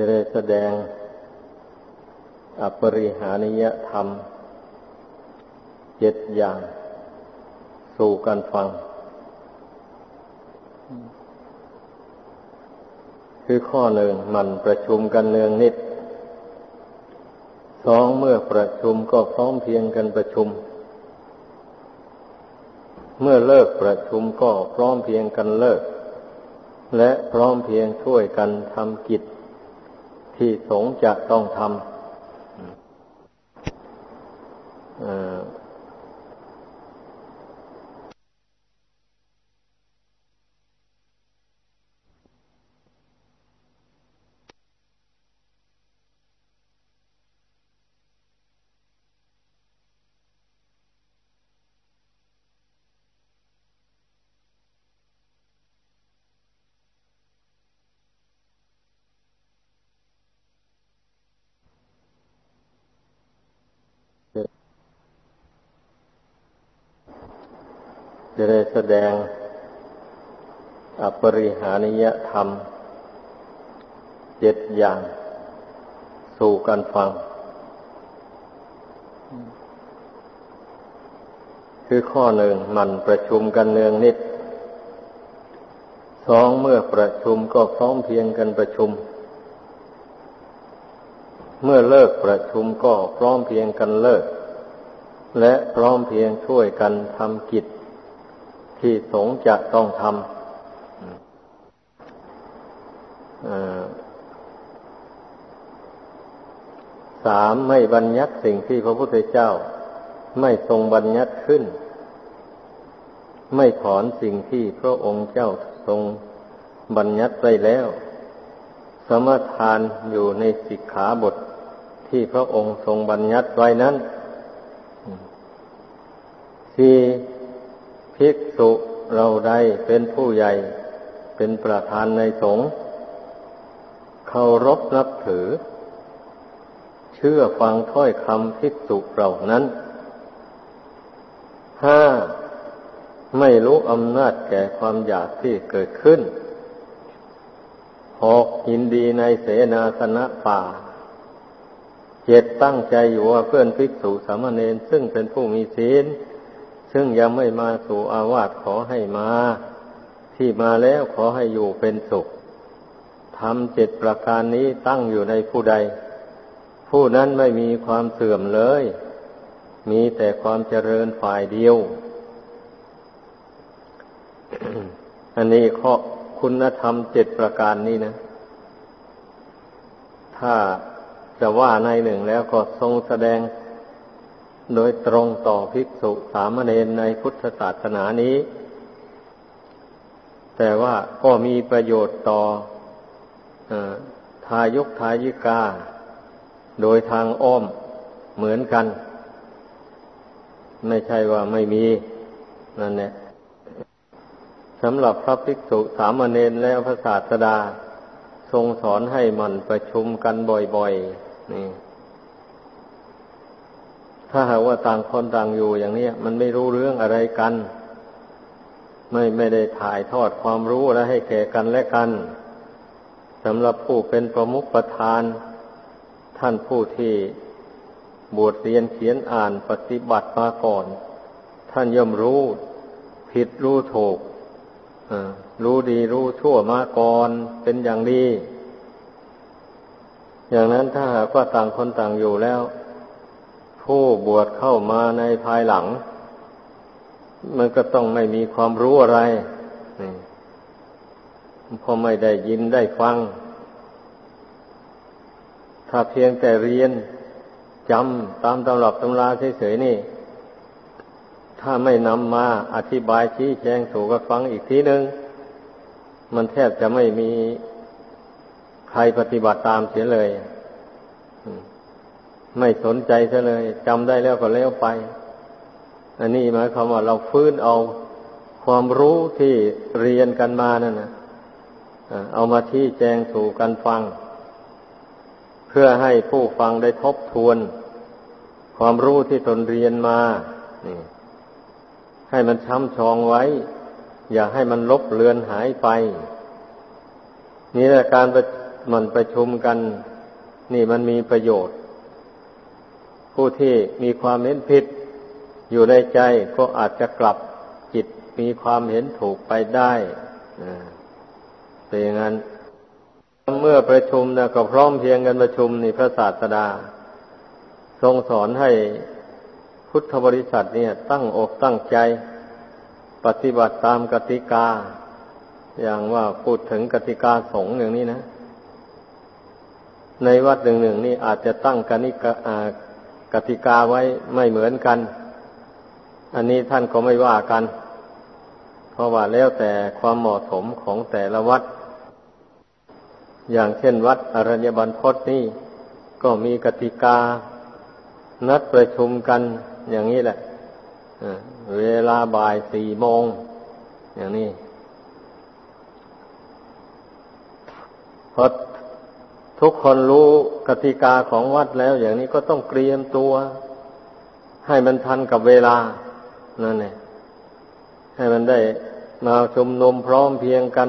จะได้แสดงอปริหานิยธรรมเจ็ดอย่าง สู่กันฟัง คือข้อหนึ่งมันประชุมกันเนืองนิดสองเมื่อประชุมก็พร้อมเพียงกันประชุม เมื่อเลิกประชุมก็พร้อมเพียงกันเลิก และพร้อมเพียงช่วยกันทำกิจ ที่สงจะต้องทำ จะได้แสดงอปริหานิยธรรมเจ็ดอย่าง สู่กันฟัง คือข้อหนึ่งมันประชุมกันเนืองนิดสองเมื่อประชุมก็พร้อมเพียงกันประชุม เมื่อเลิกประชุมก็พร้อมเพียงกันเลิก และพร้อมเพียงช่วยกันทำกิจ ที่สงจะต้องทำสามไม่บัญญัติสิ่งที่พระพุทธเจ้า ไม่ทรงบัญญัติขึ้น ไม่ถอนสิ่งที่พระองค์เจ้าทรงบัญญัติไว้แล้ว สมทานอยู่ในสิกขาบทที่พระองค์ทรงบัญญัติไว้นั้นที่ ภิกษุเราใดเป็นผู้ใหญ่เป็นประธานในสงฆ์เคารพนับถือ เชื่อฟังถ้อยคำภิกษุเหล่านั้นห้าไม่รู้อำนาจแก่ความอยากที่เกิดขึ้นหกยินดีในเสนาสนะป่าเจ็ดตั้งใจอยู่ว่าเพื่อนภิกษุสามเณรซึ่งเป็นผู้มีศีล ซึ่งยังไม่มาสู่อาวาสขอให้มา ที่มาแล้วขอให้อยู่เป็นสุขทำเจ็ดประการนี้ตั้งอยู่ในผู้ใด ผู้นั้นไม่มีความเสื่อมเลย มีแต่ความเจริญฝ่ายเดียว อันนี้ข้อคุณธรรมเจ็ดประการนี้นะ ถ้าจะว่าในหนึ่งแล้วก็ทรงแสดง โดยตรงต่อภิกษุสามเณรในพุทธศาสนานี้ แต่ว่าก็มีประโยชน์ต่ออทายกทายิกา โดยทางอ้อมเหมือนกัน ไม่ใช่ว่าไม่มีนั่นแหละสำหรับพระภิกษุสามเณรและพระศาสดา ทรงสอนให้มันประชุมกันบ่อยๆนี่ ถ้าหากว่าต่างคนต่างอยู่อย่างนี้มันไม่รู้เรื่องอะไรกัน ไม่ไม่ได้ถ่ายทอดความรู้และให้แก่กันและกันสำหรับผู้เป็นประมุขประธาน ท่านผู้ที่บวชเรียนเขียนอ่านปฏิบัติมาก่อน ท่านย่อมรู้ผิดรู้ถูกรู้ดีรู้ชั่วมาก่อนเป็นอย่างดี อย่างนั้นถ้าหากว่าต่างคนต่างอยู่แล้ว ผู้บวชเข้ามาในภายหลัง มันก็ต้องไม่มีความรู้อะไรพอไม่ได้ยินได้ฟัง ถ้าเพียงแต่เรียนจำตามตำรับตำราเฉยๆนี่ ถ้าไม่นำมาอธิบายชี้แจงสู่กันฟังอีกทีหนึ่งมันแทบจะไม่มีใครปฏิบัติตามเสียเลย ไม่สนใจซะเลยจำได้แล้วก็แล้วไป อันนี้หมายความว่าเราฟื้นเอาความรู้ที่เรียนกันมานั่นนะเอามาที่แจงสู่กันฟัง เพื่อให้ผู้ฟังได้ทบทวน ความรู้ที่ตนเรียนมาให้มันช้ำชองไว้ อย่าให้มันลบเลือนหายไป นี่แหละการมันประชุมกัน นี่มันมีประโยชน์ ผู้ที่มีความเห็นผิด อยู่ในใจก็อาจจะกลับจิตมีความเห็นถูกไปได้เป็นอย่างนั้น เมื่อประชุมนะก็พร้อมเพียงกันประชุมในพระศาสดา ทรงสอนให้พุทธบริษัทเนี่ยตั้งอกตั้งใจ ปฏิบัติตามกติกา อย่างว่าพูดถึงกติกาสงฆ์อย่างนี้นะ ในวัดหนึ่งหนึ่งนี่อาจจะตั้งกนิกา กติกาไว้ไม่เหมือนกัน อันนี้ท่านก็ไม่ว่ากัน เพราะว่าแล้วแต่ความเหมาะสมของแต่ละวัด อย่างเช่นวัดอรัญญบันพศนี่ ก็มีกติกา นัดประชุมกันอย่างนี้แหละเวลาบ่ายสี่โมง อย่างนี้พอ ทุกคนรู้กติกาของวัดแล้ว อย่างนี้ก็ต้องเตรียมตัว ให้มันทันกับเวลานั่นเองให้มันได้มาชุมนุมพร้อมเพียงกัน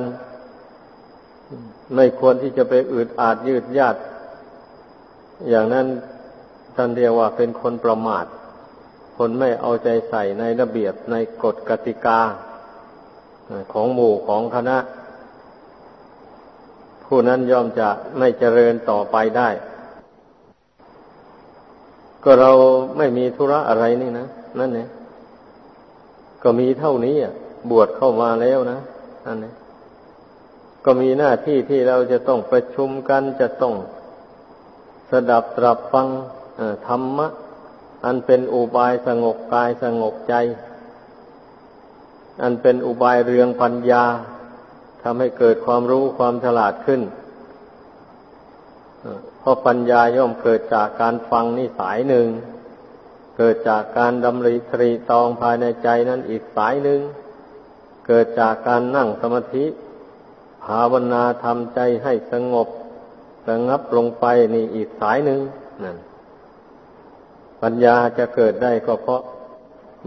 ไม่ควรที่จะไปอืดอาดยืดยาดอย่างนั้นท่านเรียกว่าเป็นคนประมาท คนไม่เอาใจใส่ในระเบียบในกฎกติกา ของหมู่ของคณะ ผู้นั้นย่อมจะไม่เจริญต่อไปได้ ก็เราไม่มีธุระอะไรนี่นะนั่นเนี่ยก็มีเท่านี้อะ บวชเข้ามาแล้วนะนั่นเนี่ยก็มีหน้าที่ที่เราจะต้องประชุมกันจะต้องสดับตรับฟังธรรมะ อันเป็นอุบายสงบกายสงบใจ อันเป็นอุบายเรืองปัญญา ทำให้เกิดความรู้ความฉลาดขึ้นเพราะปัญญาย่อมเกิดจากการฟังนี่สายหนึ่ง เกิดจากการดำริตรีตองภายในใจนั้นอีกสายหนึ่ง เกิดจากการนั่งสมาธิ ภาวนาทำใจให้สงบสงับลงไปนี่อีกสายหนึ่งนั่นปัญญาจะเกิดได้ก็เพราะ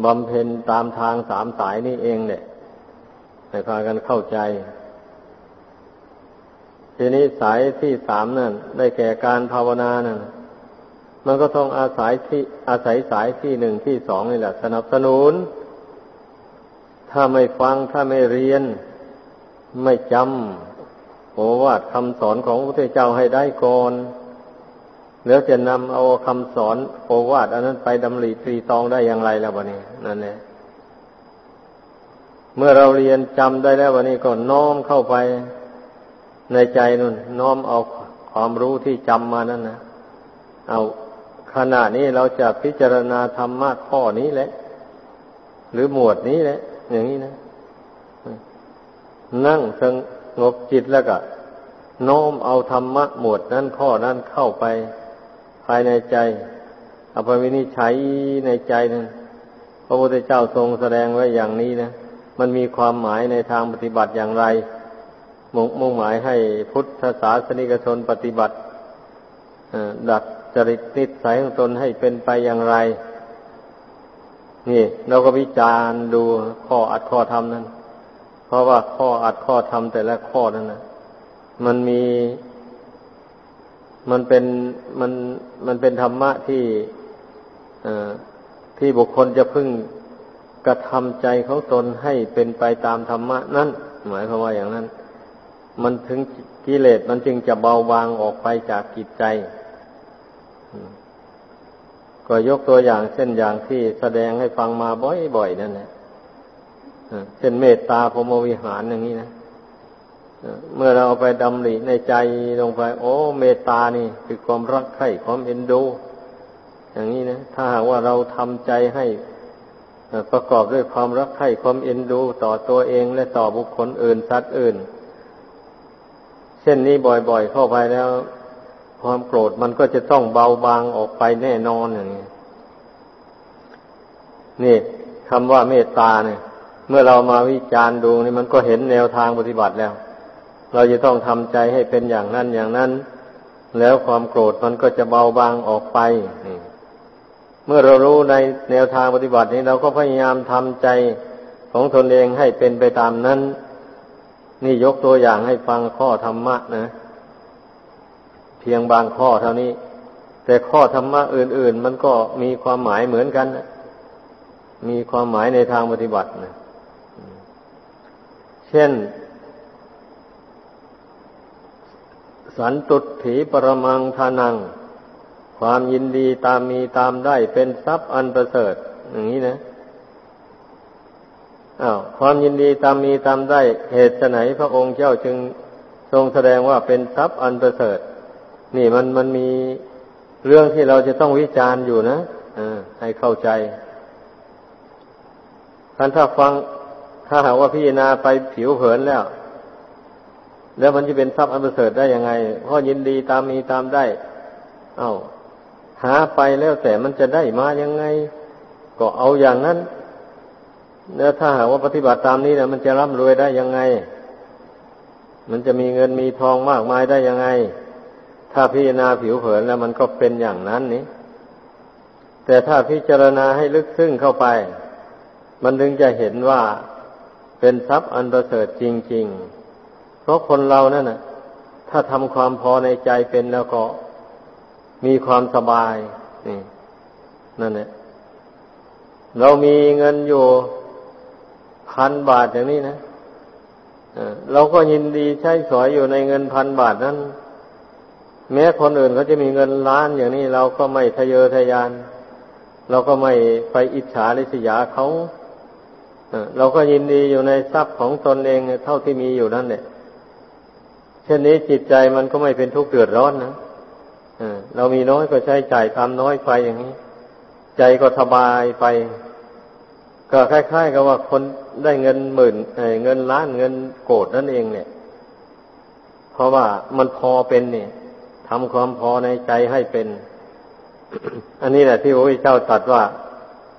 บำเพ็ญตามทางสามสายนี่เองเนี่ยให้พากันเข้าใจ ทีนี้สายที่สามนั่น ได้แก่การภาวนานั่นมันก็ต้องอาศัยที่อาศัยสายที่หนึ่งที่สองนี่แหละ สนับสนุน ถ้าไม่ฟังถ้าไม่เรียน ไม่จำโอวาทคำสอนของพระพุทธเจ้าให้ได้ก่อนแล้วจะนำเอาคำสอนโอวาทอันนั้นไปดำริตรีตองได้อย่างไรแล้ววันนี้นั่นแหละเมื่อเราเรียนจำได้แล้ววันนี้ก็น้อมเข้าไป ในใจนั่นน้อมเอาความรู้ที่จำมานั่นนะเอาขณะนี้เราจะพิจารณาธรรมะข้อนี้แหละ หรือหมวดนี้แหละ อย่างนี้นะ นั่งสงบจิตแล้วก็น้อมเอาธรรมะหมวดนั้นข้อนั้นเข้าไป ภายในใจเอาไปวินิจฉัยในใจนั้นพระพุทธเจ้าทรงแสดงไว้อย่างนี้นะมันมีความหมายในทางปฏิบัติอย่างไร มุ่งมุ่งหมายให้พุทธศาสนิกชนปฏิบัติดัดจริตนิสัยของตนให้เป็นไปอย่างไร นี่เราก็วิจารณ์ดูข้ออัดข้อธรรมนั้น เพราะว่าข้ออัดข้อธรรมแต่ละข้อนั้นนะมันมีมันเป็นมันมันเป็นธรรมะที่ที่บุคคลจะพึ่งกระทำใจของตนให้เป็นไปตามธรรมะนั้นหมายความว่าอย่างนั้น มันถึงกิเลสมันจึงจะเบาบางออกไปจากจิตใจ ก็ยกตัวอย่างเช่นอย่างที่แสดงให้ฟังมาบ่อยๆนั่นแหละเช่นเมตตาพรมวิหารอย่างนี้นะเมื่อเราไปดำริในใจลงไป โอ้ เมตตานี่ คือความรักใคร่ความเอ็นดู อย่างนี้นะถ้าหากว่าเราทำใจให้ประกอบด้วยความรักใคร่ความเอ็นดู ต่อตัวเองและต่อบุคคลอื่นสัตว์อื่น เช่นนี้บ่อยๆ เข้าไปแล้ว ความโกรธมันก็จะต้องเบาบางออกไปแน่นอนอย่างนี้นี่คำว่าเมตตาเนี่ย เมื่อเรามาวิจารณ์ดูนี่มันก็เห็นแนวทางปฏิบัติแล้ว เราจะต้องทำใจให้เป็นอย่างนั้นอย่างนั้น แล้วความโกรธมันก็จะเบาบางออกไปเมื่อเรารู้ในแนวทางปฏิบัตินี้เราก็พยายามทำใจของตนเองให้เป็นไปตามนั้น นี่ยกตัวอย่างให้ฟังข้อธรรมะนะ เพียงบางข้อเท่านี้ แต่ข้อธรรมะอื่น ๆ มันก็มีความหมายเหมือนกันนะมีความหมายในทางปฏิบัตินะเช่น สันตุถีปรมังทานัง ความยินดีตามมีตามได้เป็นทรัพย์อันประเสริฐ อย่างนี้นะ อ้าวความยินดีตามมีตามได้เหตุไหนพระองค์เจ้าจึงทรงแสดงว่าเป็นทรัพย์อันประเสริฐ นี่มันมันมีเรื่องที่เราจะต้องวิจารณ์อยู่นะอ่าให้เข้าใจท่านถ้าฟังถ้าหากว่าพิจารณาไปผิวเผินแล้ว แล้วมันจะเป็นทรัพย์อันประเสริฐได้ยังไงเพราะยินดีตามมีตามได้ เอา้าหาไปแล้วแต่มันจะได้มายังไง ก็เอาอย่างนั้น แล้วถ้าหากว่าปฏิบัติตามนี้นะมันจะร่ำรวยได้ยังไง มันจะมีเงินมีทองมากมายได้ยังไง ถ้าพิจารณาผิวเผินแล้วมันก็เป็นอย่างนั้นนี้ แต่ถ้าพิจารณาให้ลึกซึ้งเข้าไป มันถึงจะเห็นว่าเป็นทรัพย์อันประเสริฐจริง ๆ เพราะคนเรานั่นนะถ้าทำความพอในใจเป็นแล้วก็มีความสบาย นี่ นั่นแหละเรามีเงินอยู่ พันบาทอย่างนี้นะเราก็ยินดีใช้สอยอยู่ในเงินพันบาทนั้น แม้คนอื่นเขาจะมีเงินล้านอย่างนี้ เราก็ไม่ทะเยอทะยาน เราก็ไม่ไปอิจฉาริษยาเขาเราก็ยินดีอยู่ในทรัพย์ของตนเองเท่าที่มีอยู่นั่นเนี่ยเช่นนี้จิตใจมันก็ไม่เป็นทุกข์เดือดร้อนนะเรามีน้อยก็ใช้จ่ายตามน้อยไปอย่างนี้ ใจก็สบายไป ก็คล้าย ๆ กับว่าคนได้เงินหมื่นเงินล้านเงินโกดนั่นเองเนี่ย เพราะว่ามันพอเป็นเนี่ยทำความพอในใจให้เป็น อันนี้แหละที่พระพุทธเจ้าตรัสว่า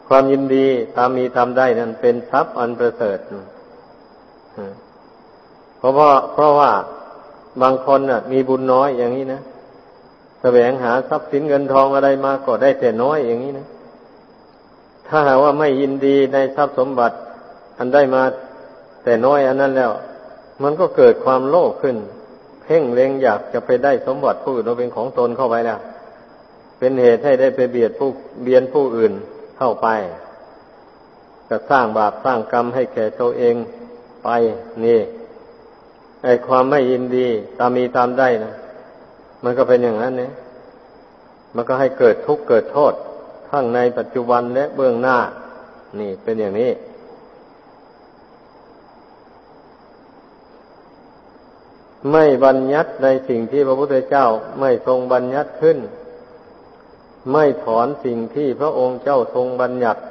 ความยินดีตามมีตามได้นั้นเป็นทรัพย์อันประเสริฐเพราะว่าเพราะว่าบางคนน่ะ มีบุญน้อยอย่างนี้นะแสวงหาทรัพย์สินเงินทองอะไรมาก็ได้แต่น้อยอย่างนี้นะ ถ้าหากว่าไม่ยินดีในทรัพย์สมบัติ อันได้มาแต่น้อยอันนั้นแล้ว มันก็เกิดความโลภขึ้น เพ่งเล็งอยากจะไปได้สมบัติผู้อื่นเราเป็นของตนเข้าไปแล้ว เป็นเหตุให้ได้ไปเบียดผู้เบียนผู้อื่นเข้าไปก็สร้างบาปสร้างกรรมให้แก่ตัวเองไปนี่ไอความไม่ยินดี ตามมีตามได้นะมันก็เป็นอย่างนั้นเนี่ยมันก็ให้เกิดทุกข์เกิดโทษ ทั้งในปัจจุบันและเบื้องหน้า นี่เป็นอย่างนี้ ไม่บัญญัติในสิ่งที่พระพุทธเจ้าไม่ทรงบัญญัติขึ้น ไม่ถอนสิ่งที่พระองค์เจ้าทรงบัญญัติ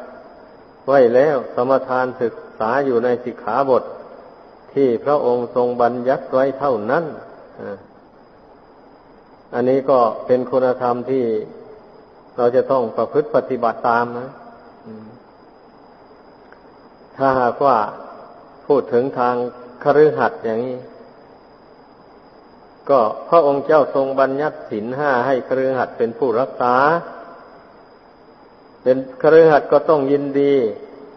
ไว้แล้วสมทานศึกษาอยู่ในสิกขาบท ที่พระองค์ทรงบัญญัติไว้เท่านั้นอันนี้ก็เป็นคุณธรรมที่ เราจะต้องประพฤติปฏิบัติตามนะถ้าหากว่าพูดถึงทางคฤหัสถ์อย่างนี้ ก็พระองค์เจ้าทรงบัญญัติศีลห้าให้คฤหัสถ์เป็นผู้รักษา เป็นคฤหัสถ์ก็ต้องยินดี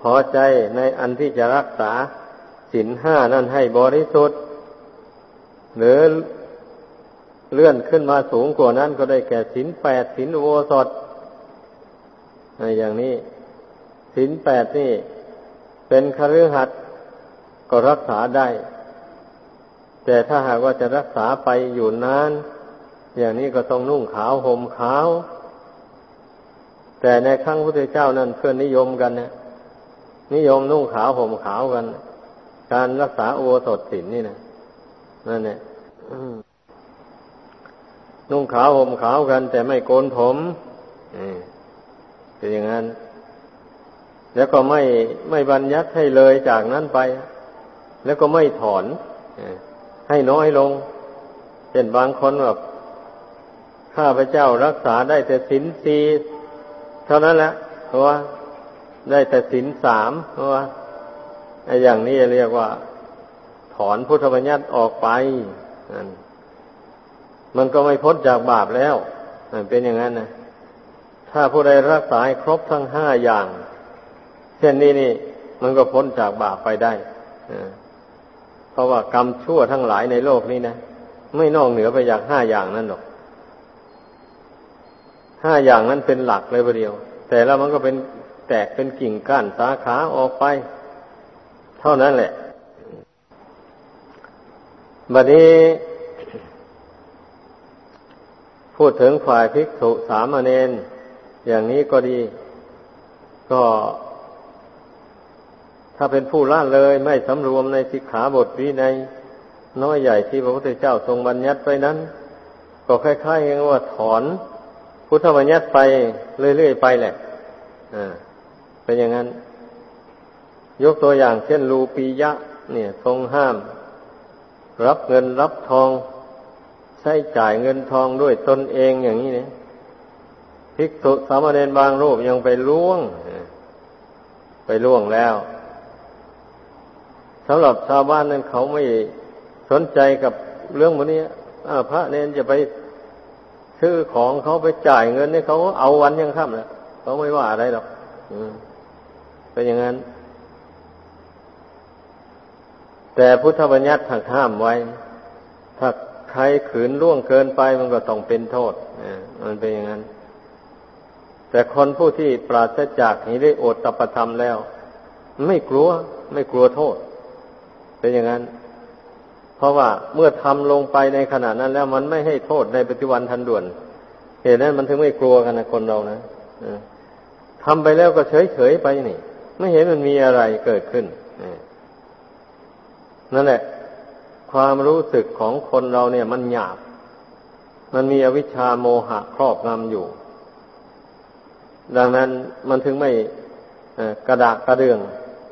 พอใจในอันที่จะรักษาศีลห้านั้นให้บริสุทธิ์ หรือเลื่อนขึ้นมาสูงกว่านั้นก็ได้แก่สินแปดสินโวสด อย่างนี้สินแปดนี่ เป็นคฤหัสถ์ก็รักษาได้ แต่ถ้าหากว่าจะรักษาไปอยู่นาน อย่างนี้ก็ต้องนุ่งขาวห่มขาว แต่ในครั้งพุทธเจ้านั้นเพื่อนนิยมกันเนี่ยนิยมนุ่งขาวห่มขาวกัน การรักษาโอสถสินนี่นะนั่นเนี่ยนุ่งขาวห่มขาวกัน แต่ไม่โกนผม เป็นอย่างนั้น แล้วก็ไม่ไม่บัญญัติให้เลยจากนั้นไป แล้วก็ไม่ถอนให้น้อยลงเช่นบางคนแบบข้าพเจ้ารักษาได้แต่สินสีเท่านั้นแหละเพราะว่าได้แต่สินสามเพราะว่าไอ้อย่างนี้เรียกว่า ถอนพุทธบัญญัติออกไปมันก็ไม่พ้นจากบาปแล้วเป็นอย่างนั้นนะ ถ้าผู้ใดรักษาครบทั้งห้าอย่าง เช่นนี้นี่ มันก็พ้นจากบาปไปได้เพราะว่ากรรมชั่วทั้งหลายในโลกนี้นะไม่นอกเหนือไปจากห้าอย่างนั้นหรอกห้าอย่างนั้นเป็นหลักเลยประเดียว แต่แล้วมันก็เป็นแตกเป็นกิ่งก้านสาขาออกไป เท่านั้นแหละบัดนี้ พูดถึงฝ่ายภิกษุสามเณร อย่างนี้ก็ดี ก็ ถ้าเป็นผู้ละเลยไม่สำรวมในสิกขาบทวินัยน้อยใหญ่ที่พระพุทธเจ้าทรงบัญญัติไว้นั้น ก็คล้ายๆกันว่าถอนพุทธบัญญัติไปเรื่อยๆไปแหละอ่าเป็นอย่างนั้น ยกตัวอย่างเช่นรูปียะ เนี่ย ทรงห้าม รับเงินรับทอง ใช้จ่ายเงินทองด้วยตนเองอย่างนี้เนี่ย ภิกษุสามเณรบางรูปยังไปล่วง ไปล่วงแล้วสำหรับชาวบ้านนั้นเขาไม่สนใจกับเรื่องวันนี้พระเนนจะไปซื้อของเขาไปจ่ายเงินนี่เขาเอาวันยังค่ำแล้วเขาไม่ว่าอะไรหรอกเป็นอย่างนั้น แต่พุทธบัญญัติถักห้ามไว้ ถ้าใครขืนล่วงเกินไปมันก็ต้องเป็นโทษมันเป็นอย่างนั้น แต่คนผู้ที่ปราศจากนี้ได้อดตปธรรมแล้ว ไม่กลัวไม่กลัวโทษ เป็นอย่างนั้น เพราะว่าเมื่อทำลงไปในขณะนั้นแล้วมันไม่ให้โทษในปัจจุบันทันด่วนเหตุนั้นมันถึงไม่กลัวกันนะคนเรานะทำไปแล้วก็เฉยเฉยไปนี่ ไม่เห็นมันมีอะไรเกิดขึ้นนั่นแหละ ความรู้สึกของคนเราเนี่ย มันหยาบ มันมีอวิชชาโมหะครอบงำอยู่ ดังนั้นมันถึงไม่กระดากกระเดื่อง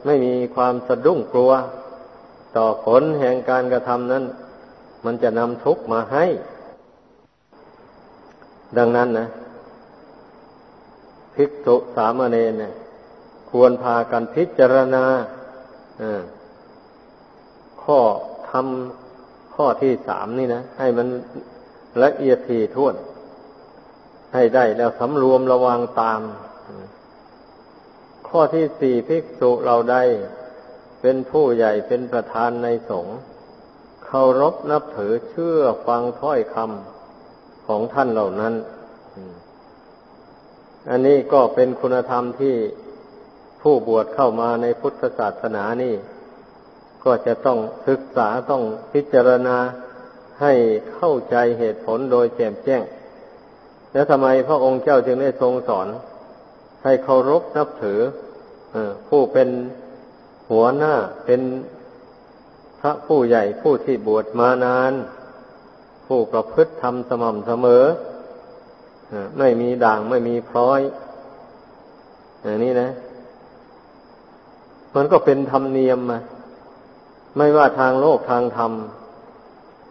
ไม่มีความสะดุ้งกลัว ต่อผลแห่งการกระทำนั้น มันจะนำทุกข์มาให้ ดังนั้นนะภิกษุสามเณรเนี่ย ควรพากันพิจารณาข้อทำข้อที่สามนี่นะ ให้มันละเอียดถี่ถ้วน ให้ได้แล้วสำรวมระวังตาม ข้อที่สี่ภิกษุเราได้ เป็นผู้ใหญ่เป็นประธานในสงฆ์เคารพนับถือเชื่อฟังถ้อยคำของท่านเหล่านั้น อันนี้ก็เป็นคุณธรรมที่ผู้บวชเข้ามาในพุทธศาสนานี่ ก็จะต้องศึกษาต้องพิจารณาให้เข้าใจเหตุผลโดยแจ่มแจ้ง แล้วทำไมพระองค์เจ้าจึงได้ทรงสอน ให้เคารพนับถือผู้เป็นหัวหน้าเป็นพระผู้ใหญ่ผู้ที่บวชมานาน ผู้ประพฤติธรรมสม่ำเสมอไม่มีด่างไม่มีพร้อยอย่างนี้นะ มันก็เป็นธรรมเนียมมาไม่ว่าทางโลกทางธรรม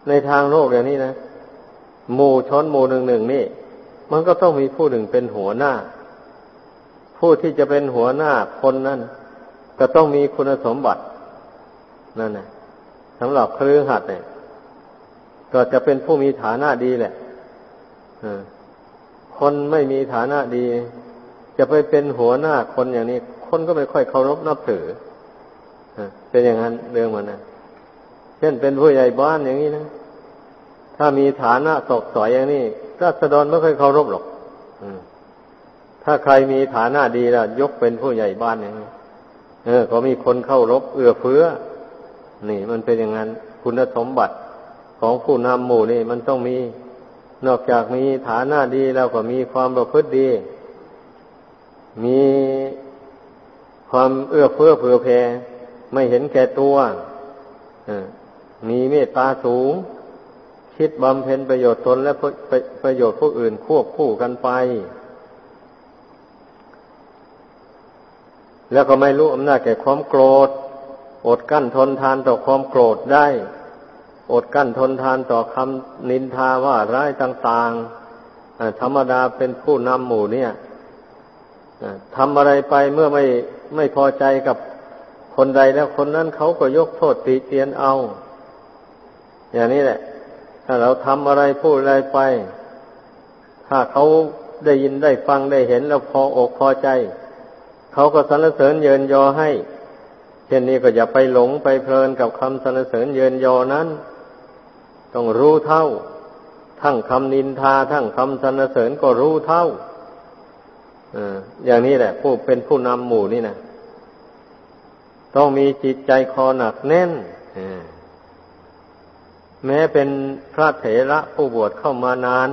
ในทางโลกอย่างนี้นะหมู่ชนหมู่หนึ่งหนึ่งนี่ มันก็ต้องมีผู้หนึ่งเป็นหัวหน้า ผู้ที่จะเป็นหัวหน้าคนนั้น ก็ต้องมีคุณสมบัตินั่นแหละสำหรับครือหัดเนี่ย ก็จะเป็นผู้มีฐานะดีแหละคนไม่มีฐานะดี จะไปเป็นหัวหน้าคนอย่างนี้ คนก็ไม่ค่อยเคารพนับถือเป็นอย่างนั้นเรื่องมันนะเช่นเป็นผู้ใหญ่บ้านอย่างนี้นะถ้ามีฐานะตกสอยอย่างนี้ ราษฎรไม่เคยเคารพหรอกถ้าใครมีฐานะดีแล้วยกเป็นผู้ใหญ่บ้านอย่างนี้เออก็มีคนเข้ารบเอื้อเฟื้อ นี่ มันเป็นอย่างนั้น คุณสมบัติของผู้นำหมู่นี่ มันต้องมีนอกจากมีฐานะดีแล้วก็มีความประพฤติดี มีความเอื้อเฟื้อเผื่อแผ่ไม่เห็นแก่ตัวมีเมตตาสูง คิดบำเพ็ญประโยชน์ตนและประโยชน์ผู้อื่นควบคู่กันไป แล้วก็ไม่รู้อำนาจแก่ความโกรธ อดกั้นทนทานต่อความโกรธได้ อดกั้นทนทานต่อคำนินทาว่าร้ายต่างๆธรรมดาเป็นผู้นำหมู่เนี่ยทำอะไรไปเมื่อไม่ไม่พอใจกับคนใดแล้วคนนั้นเขาก็ยกโทษติเตียนเอา อย่างนี้แหละ ถ้าเราทำอะไรพูดอะไรไป ถ้าเขาได้ยินได้ฟังได้เห็นแล้วพออกพอใจ เขาก็สรรเสริญเยินยอให้ เช่นนี้ก็อย่าไปหลงไปเพลินกับคำสรรเสริญเยินยอนั้น ต้องรู้เท่า ทั้งคำนินทา ทั้งคำสรรเสริญก็รู้เท่าอย่างนี้แหละ ผู้เป็นผู้นำหมู่นี่นะต้องมีจิตใจคอหนักแน่น แม้เป็นพระเถระผู้บวชเข้ามานาน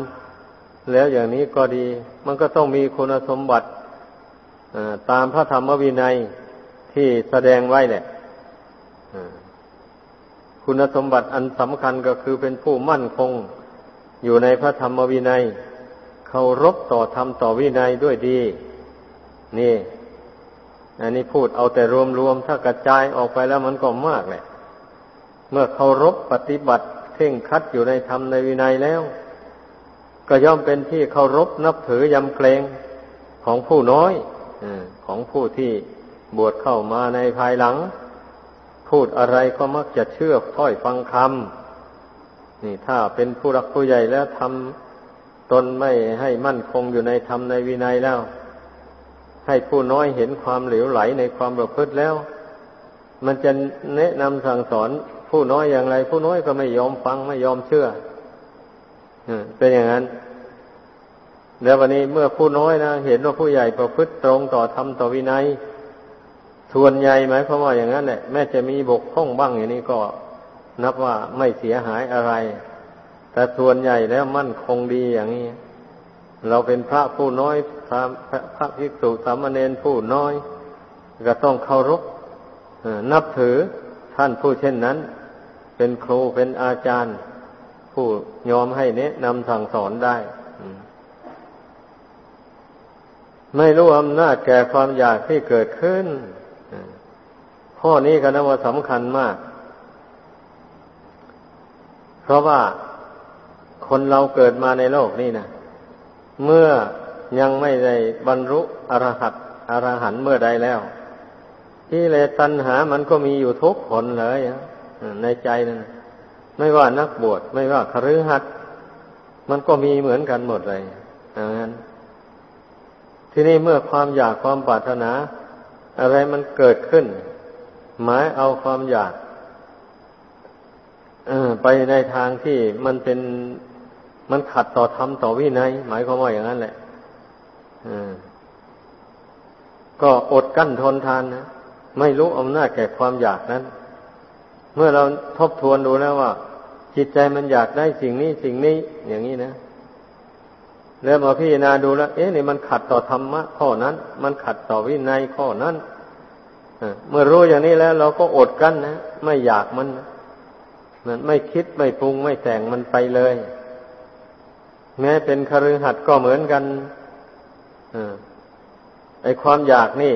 แล้วอย่างนี้ก็ดี มันก็ต้องมีคุณสมบัติตามพระธรรมวินัยที่แสดงไว้แหละคุณสมบัติอันสำคัญก็คือเป็นผู้มั่นคงอยู่ในพระธรรมวินัยเคารพต่อธรรมต่อวินัยด้วยดี นี่ อันนี้พูดเอาแต่รวมๆถ้ากระจายออกไปแล้วมันก็มากแหละ เมื่อเคารพปฏิบัติ เข่งคัดอยู่ในธรรมในวินัยแล้ว ก็ย่อมเป็นที่เคารพนับถือยำเกรงของผู้น้อยอของผู้ที่บวชเข้ามาในภายหลัง พูดอะไรก็มักจะเชื่อถ้อยฟังคำนี่ถ้าเป็นผู้รักผู้ใหญ่แล้วทำตนไม่ให้มั่นคงอยู่ในธรรมในวินัยแล้ว ให้ผู้น้อยเห็นความเหลวไหลในความประพฤติแล้ว มันจะแนะนำสั่งสอน ผู้น้อยอย่างไร ผู้น้อยก็ไม่ยอมฟังไม่ยอมเชื่อเป็นอย่างนั้น แล้ววันนี้เมื่อผู้น้อยนะเห็นว่าผู้ใหญ่ประพฤติตรงต่อธรรมต่อวินัยส่วนใหญ่ไหมายความว่าอย่างนั้นแหละแม้จะมีบกพร่องบ้างอย่างนี้ก็นับว่าไม่เสียหายอะไร แต่ส่วนใหญ่แล้วมั่นคงดีอย่างนี้ เราเป็นพระผู้น้อยพระภิกษุสามเณรผู้น้อย ก็ต้องเคารพนับถือท่านผู้เช่นนั้น เป็นครูเป็นอาจารย์ ผู้ยอมให้แนะนำสั่งสอนได้ ไม่รู้อำนาจแก่ความอยากที่เกิดขึ้น ข้อนี้ก็นับว่าสำคัญมาก เพราะว่าคนเราเกิดมาในโลกนี้นะเมื่อยังไม่ได้บรรลุอรหัตอรหันเมื่อใดแล้วที่เลตัณหามันก็มีอยู่ทุกคนเลย ในใจนั้นไม่ว่านักบวชไม่ว่าคฤหัสถ์มันก็มีเหมือนกันหมดเลยอย่างนั้นทีนี้เมื่อความอยากความปรารถนา อะไรมันเกิดขึ้น หมายเอาความอยากไปในทางที่มันเป็นมันขัดต่อธรรมต่อวินัยหมายความว่าอย่างนั้นแหละก็อดกั้นทนทานนะไม่รู้อำนาจแก่ความอยากนั้น เมื่อเราทบทวนดูแล้วว่า จิตใจมันอยากได้สิ่งนี้สิ่งนี้อย่างนี้นะแล้วมาพิจารณาดูแล้ว เอ๊ะนี่มันขัดต่อธรรมะข้อนั้น มันขัดต่อวินัยข้อนั้นเมื่อรู้อย่างนี้แล้ว เราก็อดกั้นนะไม่อยากมันมันไม่คิดไม่ปรุงไม่แต่งมันไปเลย แม้เป็นคฤหัสถ์ก็เหมือนกันไอความอยากนี่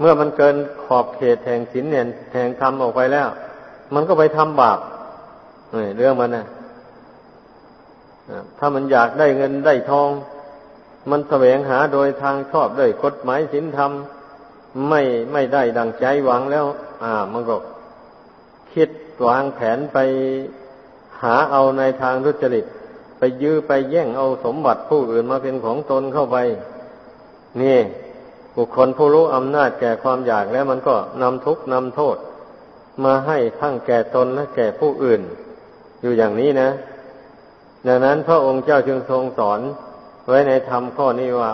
เมื่อมันเกินขอบเขตแห่งศีลเนี่ยแห่งธรรมออกไปแล้ว มันก็ไปทำบาปเรื่องมันนะถ้ามันอยากได้เงินได้ทอง มันแสวงหาโดยทางชอบด้วยกฎหมายศีลธรรม ไม่ไม่ได้ดังใจหวังแล้ว อ่า มันก็คิดวางแผนไปหาเอาในทางทุจริต ไปยื้อไปแย่งเอาสมบัติผู้อื่นมาเป็นของตนเข้าไป นี่ บุคคลผู้รู้อำนาจแก่ความอยากแล้วมันก็นำทุกข์นำโทษ มาให้ทั้งแก่ตนและแก่ผู้อื่น อยู่อย่างนี้นะ ดังนั้นพระองค์เจ้าจึงทรงสอนไว้ในธรรมข้อนี้ว่า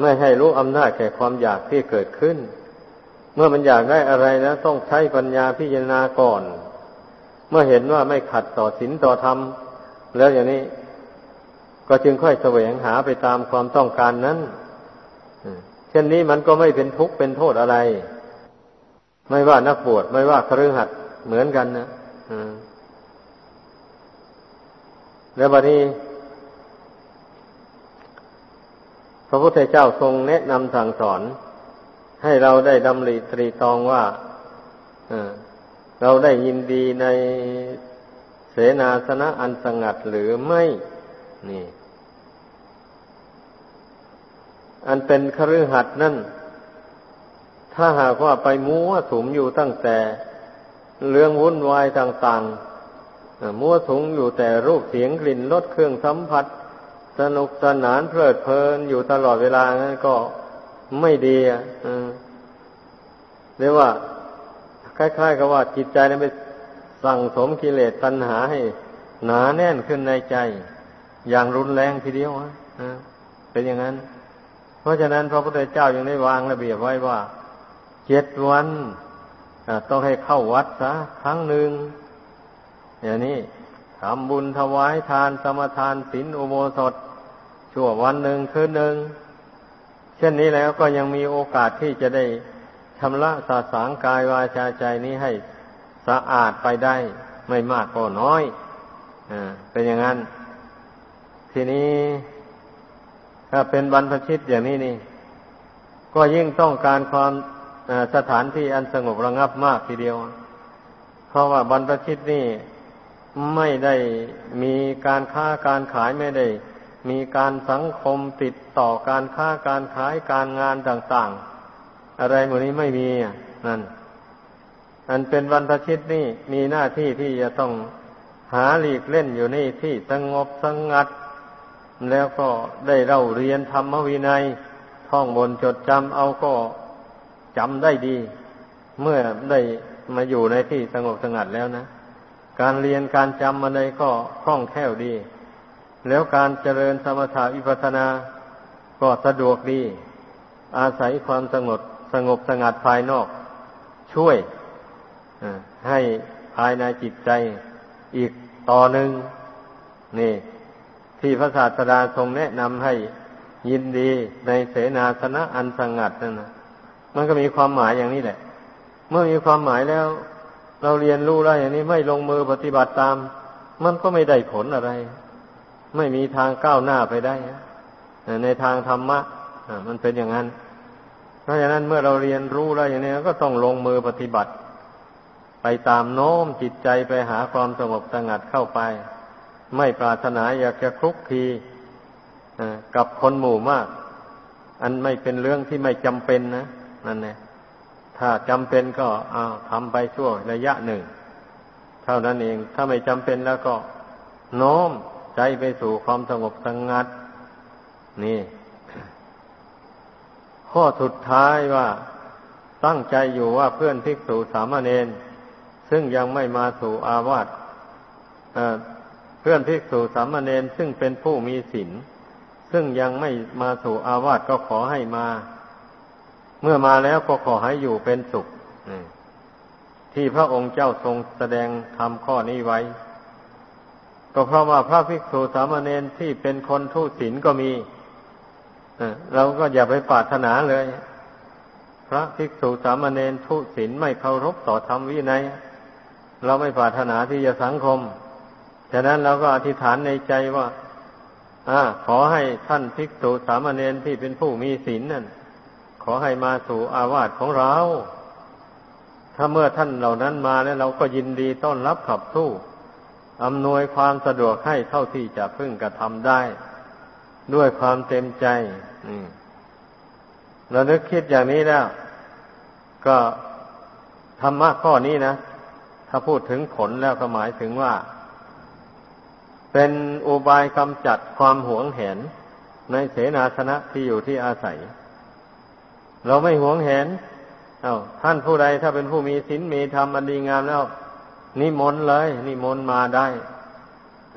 ไม่ให้รู้อำนาจแก่ความอยากที่เกิดขึ้น เมื่อมันอยากได้อะไรนะต้องใช้ปัญญาพิจารณาก่อน เมื่อเห็นว่าไม่ขัดต่อศีลต่อธรรม แล้วอย่างนี้ ก็จึงค่อยแสวงหาไปตามความต้องการนั้นเช่นนี้มันก็ไม่เป็นทุกข์เป็นโทษอะไร ไม่ว่านักบวชไม่ว่าครือหัดเหมือนกันนะแล้วบัดนี้ พระพุทธเจ้าทรงแนะนำสั่งสอน ให้เราได้ดำริตรีตองว่าเราได้ยินดีในเสนาสนะอันสงัดหรือไม่ นี่ อันเป็นคฤหัสถ์นั่น ถ้าหากว่าไปมัวสุมอยู่ตั้งแต่เรื่องวุ่นวายต่างๆมัวสุมอยู่แต่รูปเสียงกลิ่นรสเครื่องสัมผัส สนุกสนานเพลิดเพลินอยู่ตลอดเวลานั้นก็ไม่ดีอะเรียกว่า คล้ายๆกับว่าจิตใจนั้นไปสั่งสมกิเลสตัณหาให้ หนาแน่นขึ้นในใจ อย่างรุนแรงทีเดียวอะเป็นอย่างนั้น เพราะฉะนั้นพระพุทธเจ้ายังได้วางระเบียบไว้ว่า เจ็ดวันต้องให้เข้าวัดซะครั้งหนึ่งอย่างนี้ทำบุญถวายทานสมทานศีลอุโบสถ ชั่ววันหนึ่งคืนหนึ่ง เช่นนี้แล้วก็ยังมีโอกาสที่จะได้ชำระสาสางกายวาจาใจนี้ให้สะอาดไปได้ ไม่มากก็น้อยอเป็นอย่างนั้น ทีนี้ถ้าเป็นบรรพชิตอย่างนี้นี่ ก็ยิ่งต้องการความ สถานที่อันสงบระงับมากทีเดียว เพราะว่าบรรพชิตนี่ไม่ได้มีการค้าการขายไม่ได้ มีการสังคมติดต่อการค้าการขายการงานต่างๆ อะไรหมดนี้ไม่มีนั่น อันเป็นบรรพชิตนี่มีหน้าที่ที่จะต้องหาหลีกเล่นอยู่นี่ที่สงบสงัด แล้วก็ได้เล่าเรียนธรรมวินัย ท่องบนจดจำเอาก็ จำได้ดี เมื่อได้มาอยู่ในที่สงบสงัดแล้วนะ การเรียนการจำอะไรก็คล่องแคล่วดี แล้วการเจริญสมถะวิปัสนาก็สะดวกดี อาศัยความสงบสงบสงัดภายนอก ช่วยให้ภายในจิตใจอีกต่อหนึ่งนี่ ที่พระศาสดาทรงแนะนำให้ยินดีในเสนาสนะอันสงัดนั่นนะ มันก็มีความหมายอย่างนี้แหละ เมื่อมีความหมายแล้ว เราเรียนรู้แล้วอย่างนี้ไม่ลงมือปฏิบัติตาม มันก็ไม่ได้ผลอะไร ไม่มีทางก้าวหน้าไปได้ในทางธรรมะมันเป็นอย่างนั้น เพราะฉะนั้นเมื่อเราเรียนรู้แล้วอย่างนี้ก็ต้องลงมือปฏิบัติ ไปตามโน้มจิตใจไปหาความสงบสงัดเข้าไป ไม่ปรารถนาอยากจะคลุกคลีกับคนหมู่มาก อันไม่เป็นเรื่องที่ไม่จำเป็นนะ นั่นแหละถ้าจำเป็นก็เอาทำไปช่วระยะหนึ่ง เท่านั้นเอง ถ้าไม่จำเป็นแล้วก็โน้มใจไปสู่ความสงบสงัด นี่ ข้อสุดท้ายว่าตั้งใจอยู่ว่าเพื่อนภิกษุสามเณรซึ่งยังไม่มาสู่อาวาสเพื่อนภิกษุสามเณรซึ่งเป็นผู้มีศีลซึ่งยังไม่มาสู่อาวาสก็ขอให้มา เมื่อมาแล้วก็ขอให้อยู่เป็นสุขที่พระองค์เจ้าทรงแสดงทำข้อนี้ไว้ ก็เพราะว่าพระภิกษุสามเณรที่เป็นคนทุศีลก็มีเราก็อย่าไปปรารถนาเลย พระภิกษุสามเณรทุศีลไม่เคารพต่อธรรมวินัยเราไม่ปรารถนาที่จะสังคม ฉะนั้นเราก็อธิษฐานในใจว่าอขอให้ท่านภิกษุสามเณรที่เป็นผู้มีศีลนั่น ขอให้มาสู่อาวาสของเรา ถ้าเมื่อท่านเหล่านั้นมาแล้วเราก็ยินดีต้อนรับขับสู้อำนวยความสะดวกให้เท่าที่จะพึ่งกระทำได้ ด้วยความเต็มใจเรานึกคิดอย่างนี้แล้ว ก็ธรรมะข้อนี้นะ ถ้าพูดถึงผลแล้วก็หมายถึงว่า เป็นอุบายกำจัดความหวงแหนในเสนาสนะที่อยู่ที่อาศัย เราไม่หวงแหนเอา้าท่านผู้ใดถ้าเป็นผู้มีศีลมีธรรมอันดีงามแล้ว นิมนต์เลย นิมนต์มาได้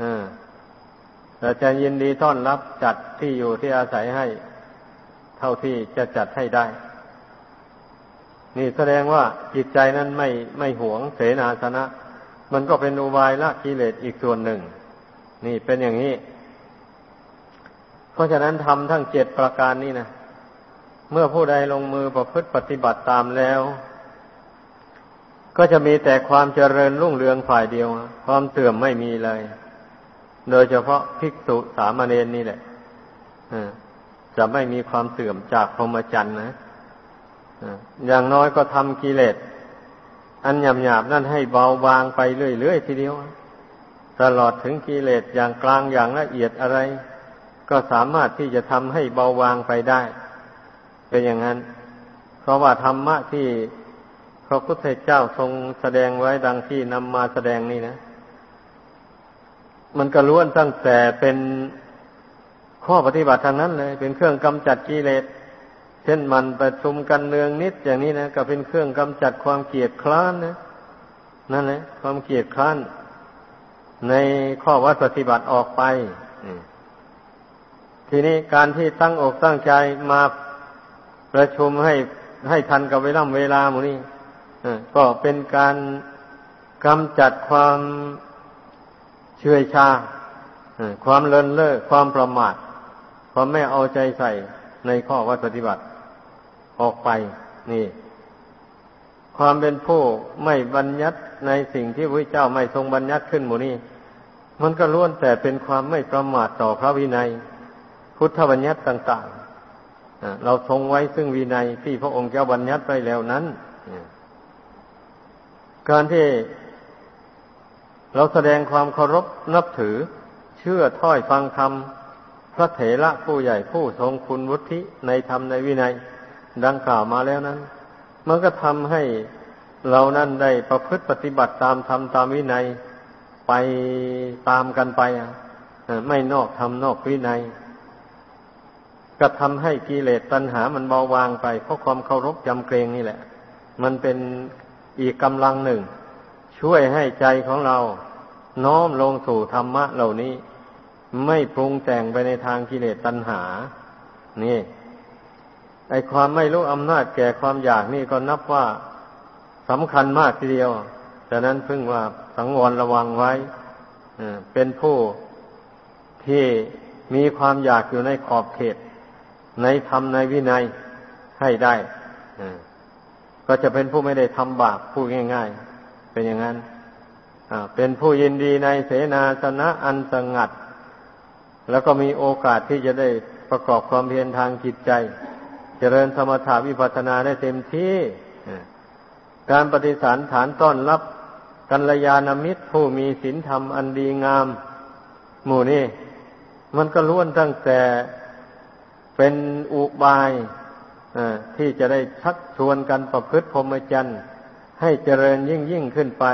อเราจะยินดีต้อนรับจัดที่อยู่ที่อาศัยให้ เท่าที่จะจัดให้ได้ นี่แสดงว่าจิตใจนั้นไม่ไม่หวงเสนาสนะ มันก็เป็นอุบายละกิเลสอีกส่วนหนึ่ง นี่เป็นอย่างนี้ เพราะฉะนั้นทำทั้งเจ็ดประการนี้นะ เมื่อผู้ใดลงมือประพฤติปฏิบัติตามแล้ว ก็จะมีแต่ความเจริญรุ่งเรืองฝ่ายเดียว ความเสื่อมไม่มีเลย โดยเฉพาะภิกษุสามเณรนี่แหละจะไม่มีความเสื่อมจากพรหมจรรย์นะอย่างน้อยก็ทำกิเลสอันหยาบๆนั่นให้เบาบางไปเรื่อยๆทีเดียว ตลอดถึงกิเลสอย่างกลางอย่างละเอียดอะไร ก็สามารถที่จะทำให้เบาบางไปได้ เป็นอย่างนั้น เพราะว่าธรรมะที่พระพุทธเจ้าทรงแสดงไว้ดังที่นำมาแสดงนี่นะ มันก็ล้วนตั้งแต่เป็นข้อปฏิบัติทางนั้นเลย เป็นเครื่องกำจัดกิเลสเช่นมันประชุมกันเนืองนิดอย่างนี้นะก็เป็นเครื่องกำจัดความเกลียดคร้านนะนั่นแหละความเกลียดคร้านในข้อวัดปฏิบัติออกไปทีนี้การที่ตั้งอกตั้งใจมา ประชุมให้ให้ทันกับเวลาเวลาหมูนี้ก็เป็นการกำจัดความเชื่อชาความเลินเล่อความประมาทความไม่เอาใจใส่ในข้อวัดปฏิบัติออกไปนี่ ความเป็นผู้ไม่บัญญัติในสิ่งที่พระเจ้าไม่ทรงบัญญัติขึ้นหมูนี้มันก็ล้วนแต่เป็นความไม่ประมาทต่อพระวินัย พุทธบัญญัติต่างๆ เราทรงไว้ซึ่งวินัยที่พระองค์เจ้าบัญญัติไว้แล้วนั้น การที่เราแสดงความเคารพนับถือ เชื่อถ้อยฟังธรรมพระเถระผู้ใหญ่ผู้ทรงคุณวุฒิในธรรมในวินัย ดังกล่าวมาแล้วนั้น มันก็ทำให้เรานั้นได้ประพฤติปฏิบัติตามธรรมตามวินัยไปตามกันไปไม่นอกธรรมนอกวินัย ก็ทำให้กิเลสตัณหามันเบาบางไป เพราะความเคารพจำเกรงนี่แหละ มันเป็นอีกกำลังหนึ่ง ช่วยให้ใจของเรา น้อมลงสู่ธรรมะเหล่านี้ ไม่ปรุงแต่งไปในทางกิเลสตัณหา นี่ ไอความไม่รู้อำนาจแก่ความอยากนี่ก็นับว่าสำคัญมากทีเดียวฉะนั้นพึ่งว่าสังวรระวังไว้เป็นผู้ที่มีความอยากอยู่ในขอบเขต ในธรรมในวินัยให้ได้ก็จะเป็นผู้ไม่ได้ทำบาปพูดง่าย ๆ เป็นอย่างนั้นเป็นผู้ยินดีในเสนาสนะอันสงัด แล้วก็มีโอกาสที่จะได้ประกอบความเพียรทางจิตใจ เจริญสมถาวิปัสสนาได้เต็มที่การปฏิสารฐานต้อนรับกัลยาณมิตรผู้มีศีลธรรมอันดีงาม หมู่นี้มันก็ล้วนตั้งแต่ เป็นอุบายที่จะได้ชักชวนกันประพฤติพรหมจรรย์ให้เจริญยิ่งยิ่งขึ้นไป